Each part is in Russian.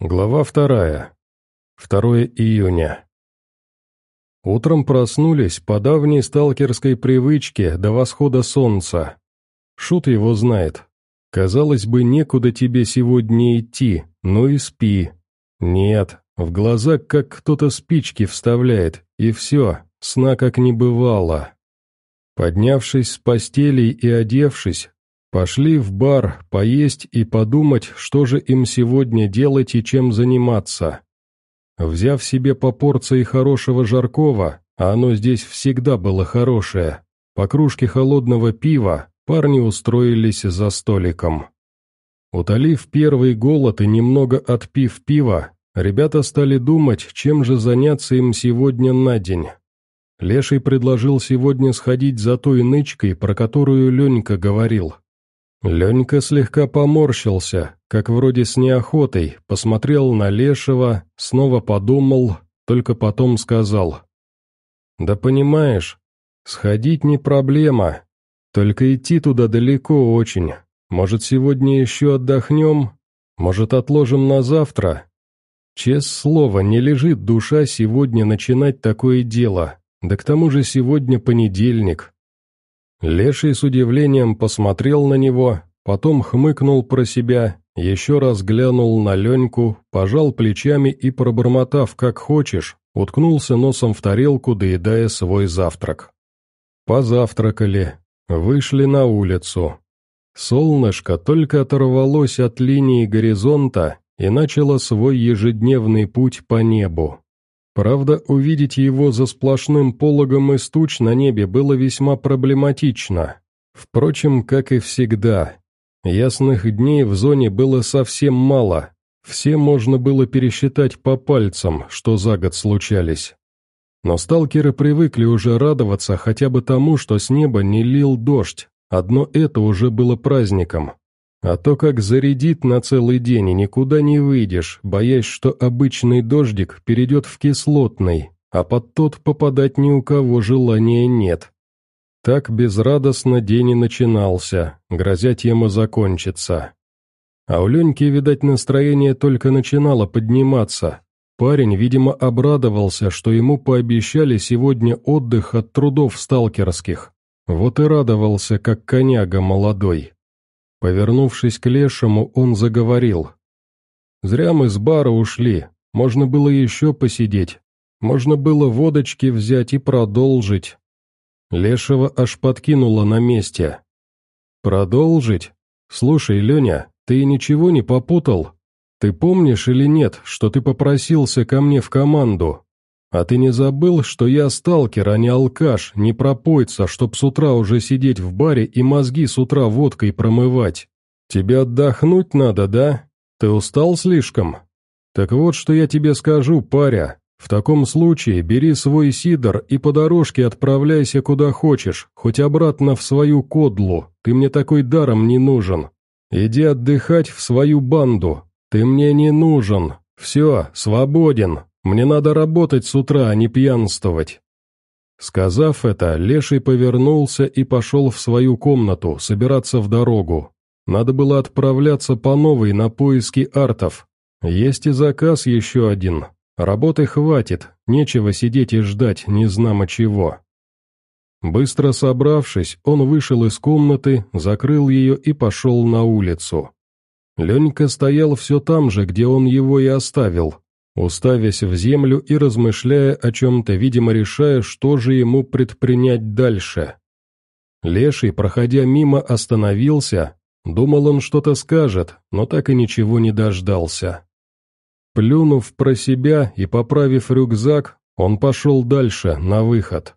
Глава вторая. 2 июня. Утром проснулись по давней сталкерской привычке до восхода солнца. Шут его знает. Казалось бы, некуда тебе сегодня идти, но и спи. Нет, в глаза как кто-то спички вставляет, и все, сна как не бывало. Поднявшись с постели и одевшись, Пошли в бар, поесть и подумать, что же им сегодня делать и чем заниматься. Взяв себе по порции хорошего жаркого, а оно здесь всегда было хорошее, по кружке холодного пива, парни устроились за столиком. Утолив первый голод и немного отпив пива, ребята стали думать, чем же заняться им сегодня на день. Леший предложил сегодня сходить за той нычкой, про которую Ленька говорил – Ленька слегка поморщился, как вроде с неохотой, посмотрел на Лешего, снова подумал, только потом сказал. «Да понимаешь, сходить не проблема, только идти туда далеко очень. Может, сегодня еще отдохнем? Может, отложим на завтра?» Чест слово, не лежит душа сегодня начинать такое дело, да к тому же сегодня понедельник, Леший с удивлением посмотрел на него, потом хмыкнул про себя, еще раз глянул на Леньку, пожал плечами и, пробормотав «как хочешь», уткнулся носом в тарелку, доедая свой завтрак. Позавтракали, вышли на улицу. Солнышко только оторвалось от линии горизонта и начало свой ежедневный путь по небу. Правда, увидеть его за сплошным пологом из туч на небе было весьма проблематично. Впрочем, как и всегда. Ясных дней в зоне было совсем мало. Все можно было пересчитать по пальцам, что за год случались. Но сталкеры привыкли уже радоваться хотя бы тому, что с неба не лил дождь. Одно это уже было праздником. А то как зарядит на целый день, и никуда не выйдешь, боясь, что обычный дождик перейдет в кислотный, а под тот попадать ни у кого желания нет. Так безрадостно день и начинался, грозя тема закончится. А у Леньки, видать, настроение только начинало подниматься. Парень, видимо, обрадовался, что ему пообещали сегодня отдых от трудов сталкерских. Вот и радовался, как коняга молодой. Повернувшись к лешему, он заговорил. «Зря мы с бара ушли, можно было еще посидеть, можно было водочки взять и продолжить». Лешего аж подкинуло на месте. «Продолжить? Слушай, Леня, ты ничего не попутал? Ты помнишь или нет, что ты попросился ко мне в команду?» А ты не забыл, что я сталкер, а не алкаш, не пропойца, чтоб с утра уже сидеть в баре и мозги с утра водкой промывать? Тебе отдохнуть надо, да? Ты устал слишком? Так вот, что я тебе скажу, паря. В таком случае бери свой сидор и по дорожке отправляйся куда хочешь, хоть обратно в свою кодлу, ты мне такой даром не нужен. Иди отдыхать в свою банду, ты мне не нужен. Все, свободен. Мне надо работать с утра, а не пьянствовать». Сказав это, Леший повернулся и пошел в свою комнату, собираться в дорогу. Надо было отправляться по новой на поиски артов. Есть и заказ еще один. Работы хватит, нечего сидеть и ждать, не знамо чего. Быстро собравшись, он вышел из комнаты, закрыл ее и пошел на улицу. Ленька стоял все там же, где он его и оставил, уставясь в землю и размышляя о чем-то, видимо, решая, что же ему предпринять дальше. Леший, проходя мимо, остановился, думал он что-то скажет, но так и ничего не дождался. Плюнув про себя и поправив рюкзак, он пошел дальше, на выход.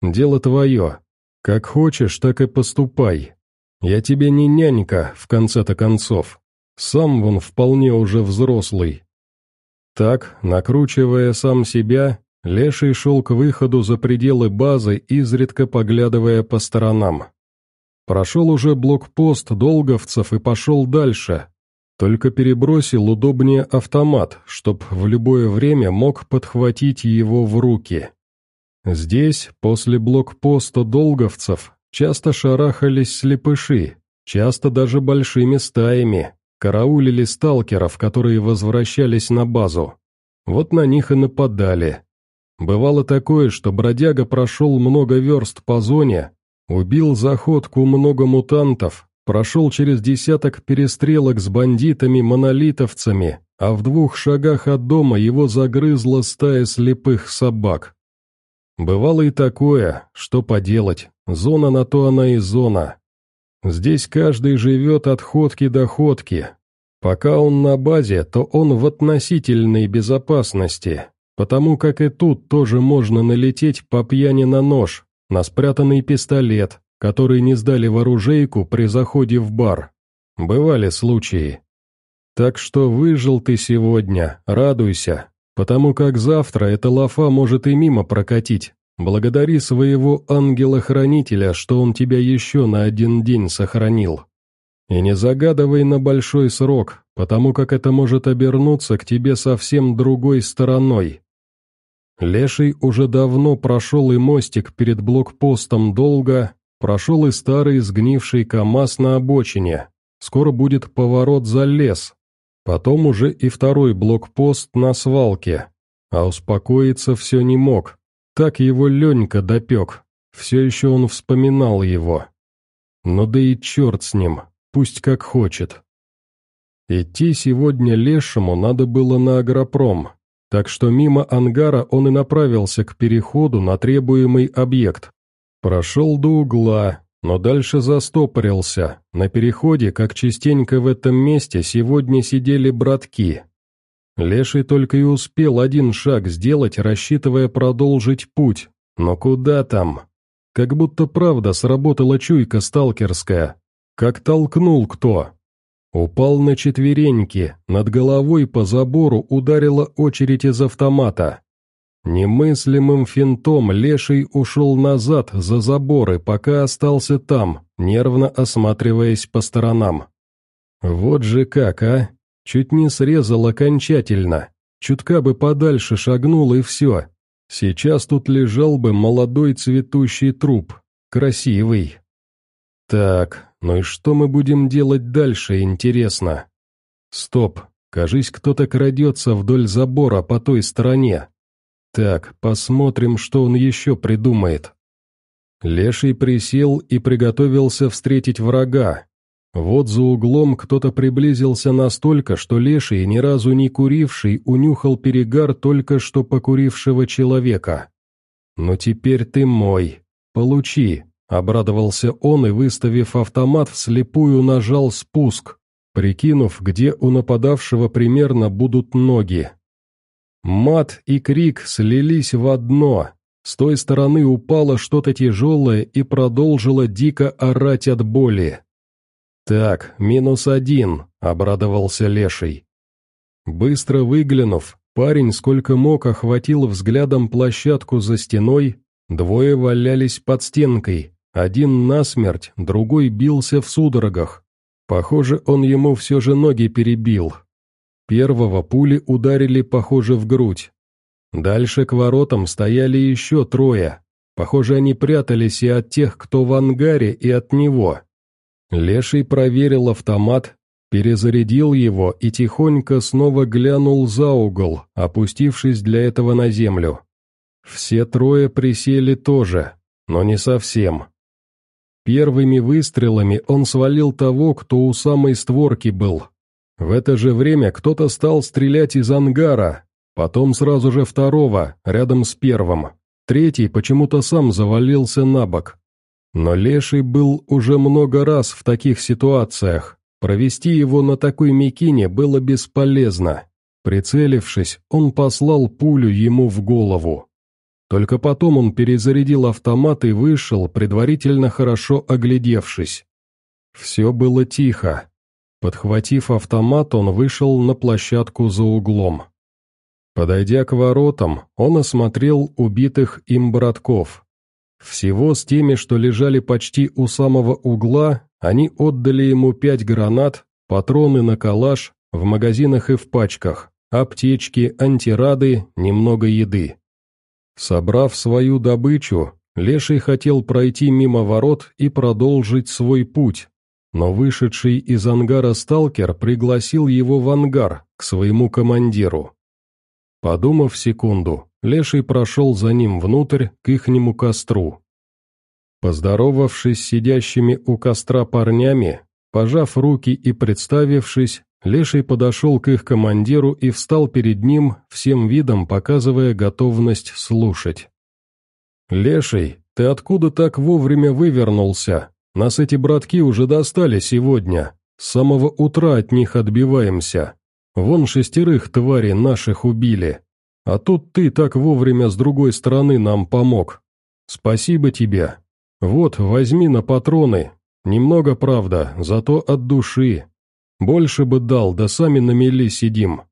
«Дело твое. Как хочешь, так и поступай. Я тебе не нянька, в конце-то концов. Сам вон вполне уже взрослый, так, накручивая сам себя, Леший шел к выходу за пределы базы, изредка поглядывая по сторонам. Прошел уже блокпост долговцев и пошел дальше, только перебросил удобнее автомат, чтоб в любое время мог подхватить его в руки. Здесь, после блокпоста долговцев, часто шарахались слепыши, часто даже большими стаями. Караулили сталкеров, которые возвращались на базу. Вот на них и нападали. Бывало такое, что бродяга прошел много верст по зоне, убил заходку много мутантов, прошел через десяток перестрелок с бандитами-монолитовцами, а в двух шагах от дома его загрызла стая слепых собак. Бывало и такое, что поделать, зона на то она и зона. Здесь каждый живет от ходки до ходки. Пока он на базе, то он в относительной безопасности, потому как и тут тоже можно налететь по пьяни на нож, на спрятанный пистолет, который не сдали в оружейку при заходе в бар. Бывали случаи. Так что выжил ты сегодня, радуйся, потому как завтра эта лафа может и мимо прокатить, Благодари своего ангела-хранителя, что он тебя еще на один день сохранил. И не загадывай на большой срок, потому как это может обернуться к тебе совсем другой стороной. Леший уже давно прошел и мостик перед блокпостом долго, прошел и старый сгнивший КамАЗ на обочине. Скоро будет поворот за лес. Потом уже и второй блокпост на свалке. А успокоиться все не мог. Так его Ленька допек, все еще он вспоминал его. Но да и черт с ним, пусть как хочет. Идти сегодня лешему надо было на агропром, так что мимо ангара он и направился к переходу на требуемый объект. Прошел до угла, но дальше застопорился. На переходе, как частенько в этом месте, сегодня сидели братки. Леший только и успел один шаг сделать, рассчитывая продолжить путь. Но куда там? Как будто правда сработала чуйка сталкерская. Как толкнул кто? Упал на четвереньки, над головой по забору ударила очередь из автомата. Немыслимым финтом Леший ушел назад за заборы, пока остался там, нервно осматриваясь по сторонам. «Вот же как, а! Чуть не срезал окончательно. Чутка бы подальше шагнул и все. Сейчас тут лежал бы молодой цветущий труп. Красивый. Так, ну и что мы будем делать дальше, интересно? Стоп, кажись, кто-то крадется вдоль забора по той стороне. Так, посмотрим, что он еще придумает. Леший присел и приготовился встретить врага, вот за углом кто-то приблизился настолько, что леший, ни разу не куривший, унюхал перегар только что покурившего человека. «Но теперь ты мой. Получи!» — обрадовался он и, выставив автомат, вслепую нажал спуск, прикинув, где у нападавшего примерно будут ноги. Мат и крик слились в одно. С той стороны упало что-то тяжелое и продолжило дико орать от боли. «Так, минус один», — обрадовался Леший. Быстро выглянув, парень сколько мог охватил взглядом площадку за стеной, двое валялись под стенкой, один насмерть, другой бился в судорогах. Похоже, он ему все же ноги перебил. Первого пули ударили, похоже, в грудь. Дальше к воротам стояли еще трое. Похоже, они прятались и от тех, кто в ангаре, и от него. Леший проверил автомат, перезарядил его и тихонько снова глянул за угол, опустившись для этого на землю. Все трое присели тоже, но не совсем. Первыми выстрелами он свалил того, кто у самой створки был. В это же время кто-то стал стрелять из ангара, потом сразу же второго, рядом с первым. Третий почему-то сам завалился на бок. Но Леший был уже много раз в таких ситуациях. Провести его на такой мекине было бесполезно. Прицелившись, он послал пулю ему в голову. Только потом он перезарядил автомат и вышел, предварительно хорошо оглядевшись. Все было тихо. Подхватив автомат, он вышел на площадку за углом. Подойдя к воротам, он осмотрел убитых им братков. Всего с теми, что лежали почти у самого угла, они отдали ему пять гранат, патроны на калаш, в магазинах и в пачках, аптечки, антирады, немного еды. Собрав свою добычу, Леший хотел пройти мимо ворот и продолжить свой путь, но вышедший из ангара сталкер пригласил его в ангар, к своему командиру. Подумав секунду, Леший прошел за ним внутрь, к ихнему костру. Поздоровавшись с сидящими у костра парнями, пожав руки и представившись, Леший подошел к их командиру и встал перед ним, всем видом показывая готовность слушать. «Леший, ты откуда так вовремя вывернулся? Нас эти братки уже достали сегодня. С самого утра от них отбиваемся. Вон шестерых тварей наших убили. А тут ты так вовремя с другой стороны нам помог. Спасибо тебе. Вот, возьми на патроны. Немного, правда, зато от души. Больше бы дал, да сами на мели сидим.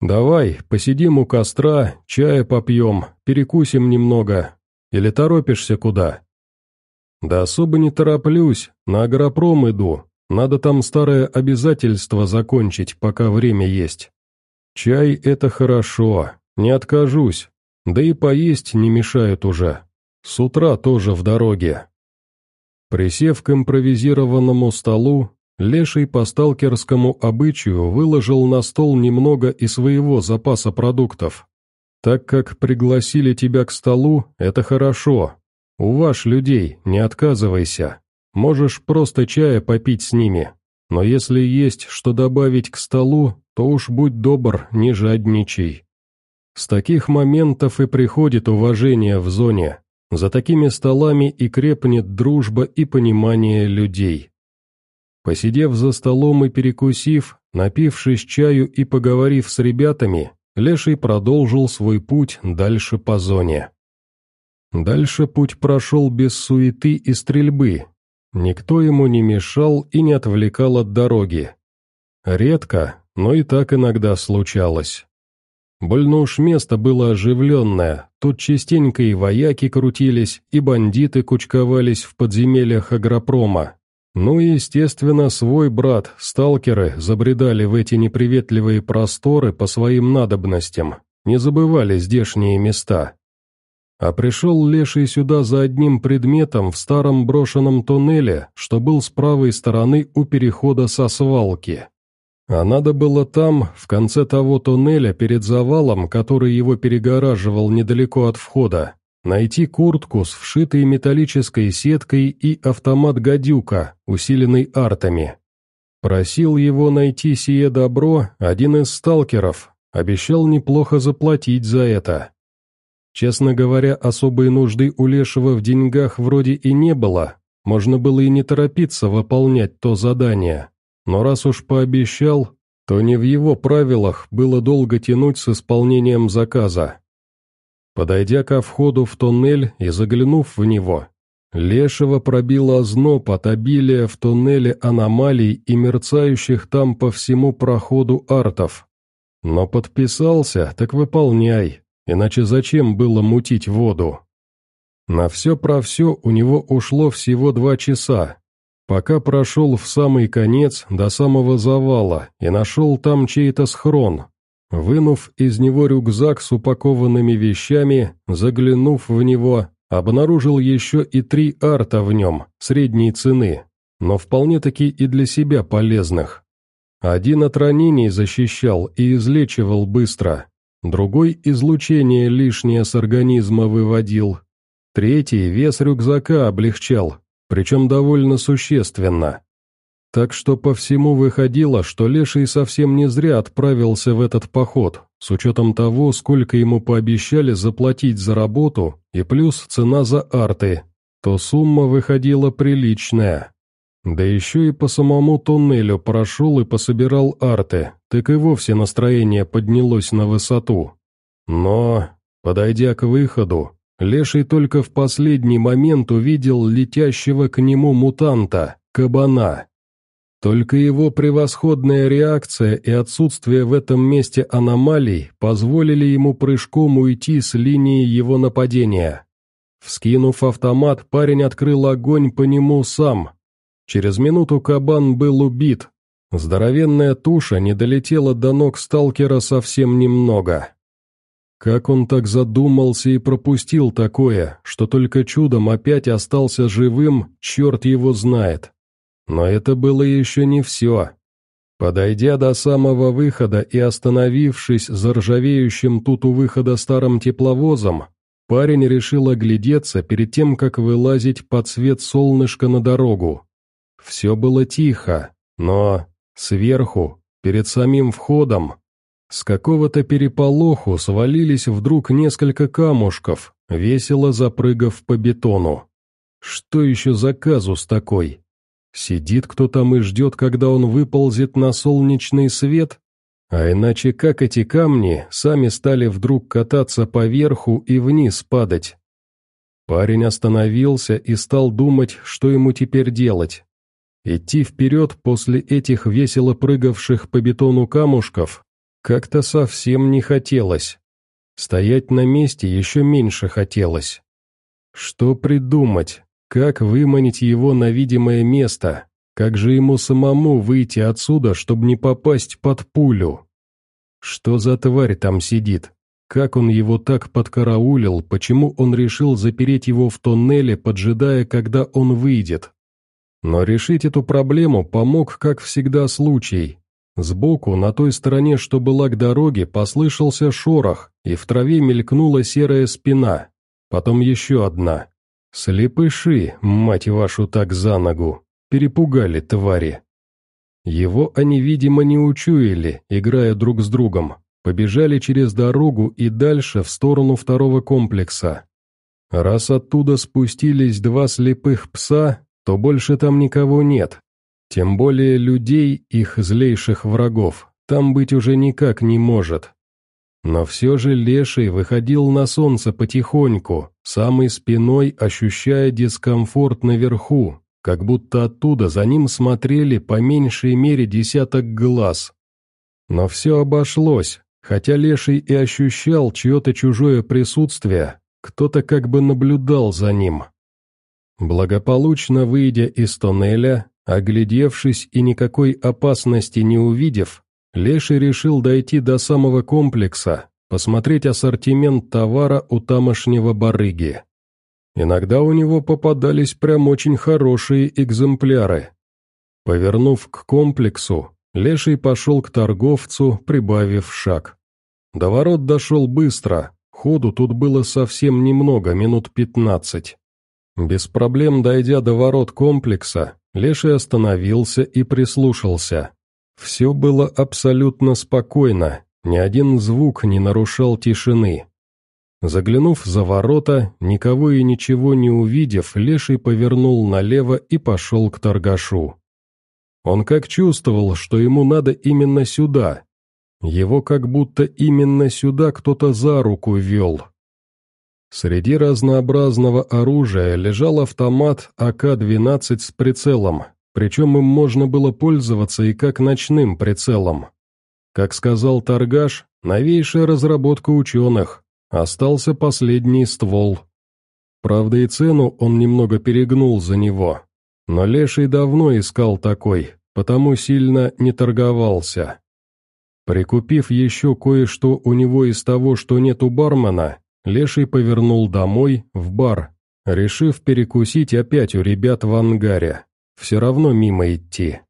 Давай, посидим у костра, чая попьем, перекусим немного. Или торопишься куда?» «Да особо не тороплюсь, на агропром иду. Надо там старое обязательство закончить, пока время есть. Чай — это хорошо, «Не откажусь. Да и поесть не мешает уже. С утра тоже в дороге». Присев к импровизированному столу, Леший по сталкерскому обычаю выложил на стол немного и своего запаса продуктов. «Так как пригласили тебя к столу, это хорошо. У ваш людей, не отказывайся. Можешь просто чая попить с ними. Но если есть что добавить к столу, то уж будь добр, не жадничай. С таких моментов и приходит уважение в зоне. За такими столами и крепнет дружба и понимание людей. Посидев за столом и перекусив, напившись чаю и поговорив с ребятами, Леший продолжил свой путь дальше по зоне. Дальше путь прошел без суеты и стрельбы. Никто ему не мешал и не отвлекал от дороги. Редко, но и так иногда случалось. Больно уж место было оживленное, тут частенько и вояки крутились, и бандиты кучковались в подземельях агропрома. Ну и, естественно, свой брат, сталкеры, забредали в эти неприветливые просторы по своим надобностям, не забывали здешние места. А пришел Леший сюда за одним предметом в старом брошенном туннеле, что был с правой стороны у перехода со свалки. А надо было там, в конце того туннеля перед завалом, который его перегораживал недалеко от входа, найти куртку с вшитой металлической сеткой и автомат «Гадюка», усиленный артами. Просил его найти сие добро один из сталкеров, обещал неплохо заплатить за это. Честно говоря, особой нужды у Лешего в деньгах вроде и не было, можно было и не торопиться выполнять то задание. Но раз уж пообещал, то не в его правилах было долго тянуть с исполнением заказа. Подойдя ко входу в тоннель и заглянув в него, Лешего пробило озноб от обилия в тоннеле аномалий и мерцающих там по всему проходу артов. Но подписался, так выполняй, иначе зачем было мутить воду? На все про все у него ушло всего два часа, Пока прошел в самый конец до самого завала и нашел там чей-то схрон, Вынув из него рюкзак с упакованными вещами, заглянув в него, обнаружил еще и три арта в нем, средней цены, но вполне-таки и для себя полезных. Один от ранений защищал и излечивал быстро, другой излучение лишнее с организма выводил, третий вес рюкзака облегчал, причем довольно существенно. Так что по всему выходило, что Леший совсем не зря отправился в этот поход, с учетом того, сколько ему пообещали заплатить за работу, и плюс цена за арты, то сумма выходила приличная. Да еще и по самому тоннелю прошел и пособирал арты, так и вовсе настроение поднялось на высоту. Но, подойдя к выходу, Леший только в последний момент увидел летящего к нему мутанта, кабана. Только его превосходная реакция и отсутствие в этом месте аномалий позволили ему прыжком уйти с линии его нападения. Вскинув автомат, парень открыл огонь по нему сам. Через минуту кабан был убит. Здоровенная туша не долетела до ног сталкера совсем немного. Как он так задумался и пропустил такое, что только чудом опять остался живым, черт его знает. Но это было еще не все. Подойдя до самого выхода и остановившись за ржавеющим тут у выхода старым тепловозом, парень решил оглядеться перед тем, как вылазить под свет солнышка на дорогу. Все было тихо, но сверху, перед самим входом, с какого-то переполоху свалились вдруг несколько камушков, весело запрыгав по бетону. Что еще за казус такой? Сидит кто там и ждет, когда он выползет на солнечный свет? А иначе как эти камни сами стали вдруг кататься по верху и вниз падать? Парень остановился и стал думать, что ему теперь делать. Идти вперед после этих весело прыгавших по бетону камушков как-то совсем не хотелось. Стоять на месте еще меньше хотелось. Что придумать? Как выманить его на видимое место? Как же ему самому выйти отсюда, чтобы не попасть под пулю? Что за тварь там сидит? Как он его так подкараулил, почему он решил запереть его в тоннеле, поджидая, когда он выйдет? Но решить эту проблему помог, как всегда, случай. Сбоку, на той стороне, что была к дороге, послышался шорох, и в траве мелькнула серая спина. Потом еще одна. Слепыши, мать вашу, так за ногу. Перепугали твари. Его они, видимо, не учуяли, играя друг с другом. Побежали через дорогу и дальше в сторону второго комплекса. Раз оттуда спустились два слепых пса, то больше там никого нет, тем более людей, их злейших врагов, там быть уже никак не может. Но все же Леший выходил на солнце потихоньку, самой спиной ощущая дискомфорт наверху, как будто оттуда за ним смотрели по меньшей мере десяток глаз. Но все обошлось, хотя Леший и ощущал чье-то чужое присутствие, кто-то как бы наблюдал за ним. Благополучно выйдя из тоннеля, Оглядевшись и никакой опасности не увидев, Леший решил дойти до самого комплекса, посмотреть ассортимент товара у тамошнего барыги. Иногда у него попадались прям очень хорошие экземпляры. Повернув к комплексу, Леший пошел к торговцу, прибавив шаг. До ворот дошел быстро, ходу тут было совсем немного, минут пятнадцать. Без проблем дойдя до ворот комплекса, Леший остановился и прислушался. Все было абсолютно спокойно, ни один звук не нарушал тишины. Заглянув за ворота, никого и ничего не увидев, Леший повернул налево и пошел к торгашу. Он как чувствовал, что ему надо именно сюда. Его как будто именно сюда кто-то за руку вел, Среди разнообразного оружия лежал автомат АК-12 с прицелом, причем им можно было пользоваться и как ночным прицелом. Как сказал Торгаш, новейшая разработка ученых, остался последний ствол. Правда и цену он немного перегнул за него, но Леший давно искал такой, потому сильно не торговался. Прикупив еще кое-что у него из того, что нет у бармена, Леший повернул домой, в бар, решив перекусить опять у ребят в ангаре. Все равно мимо идти.